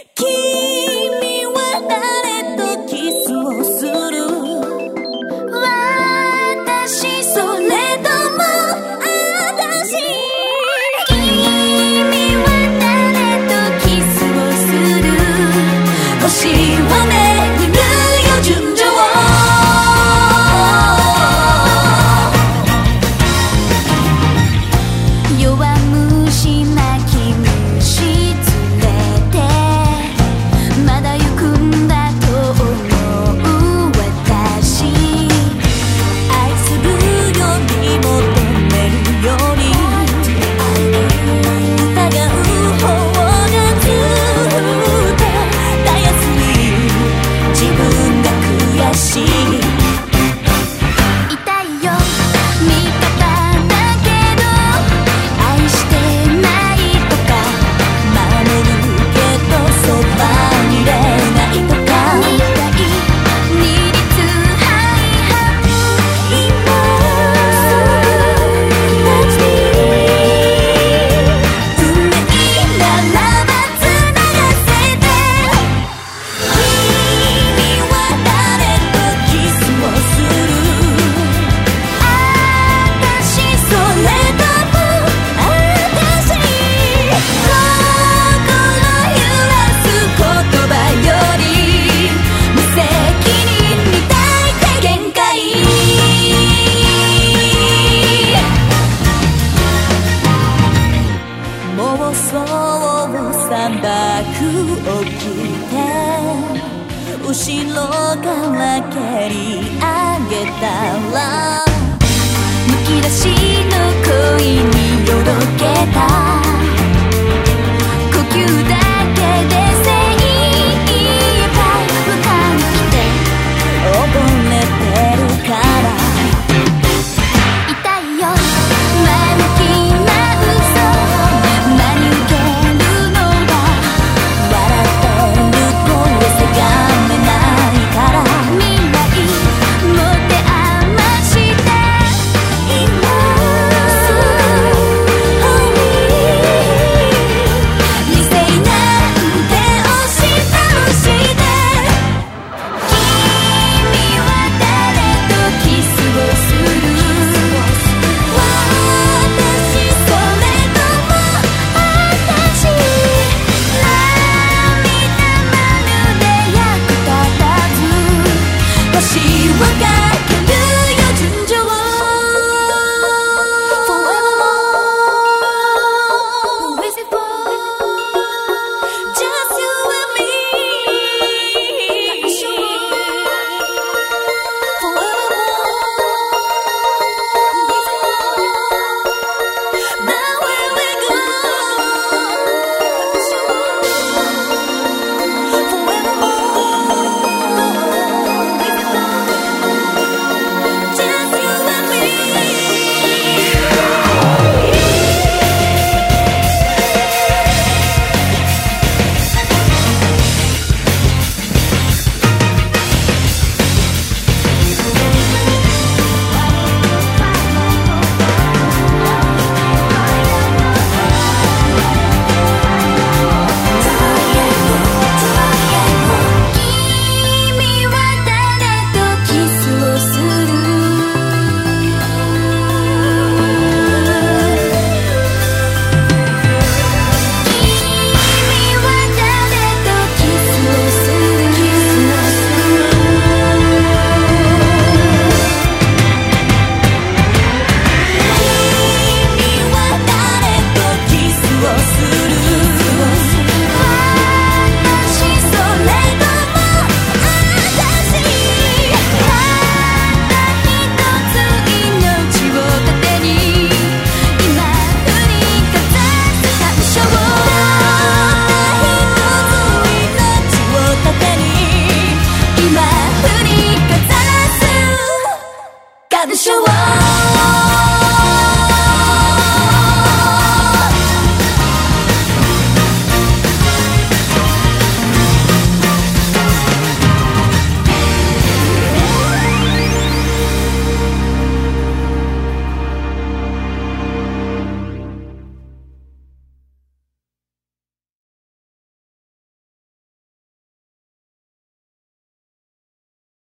Keep 自分く起きて後ろから蹴り上げたらむき出し got the show up.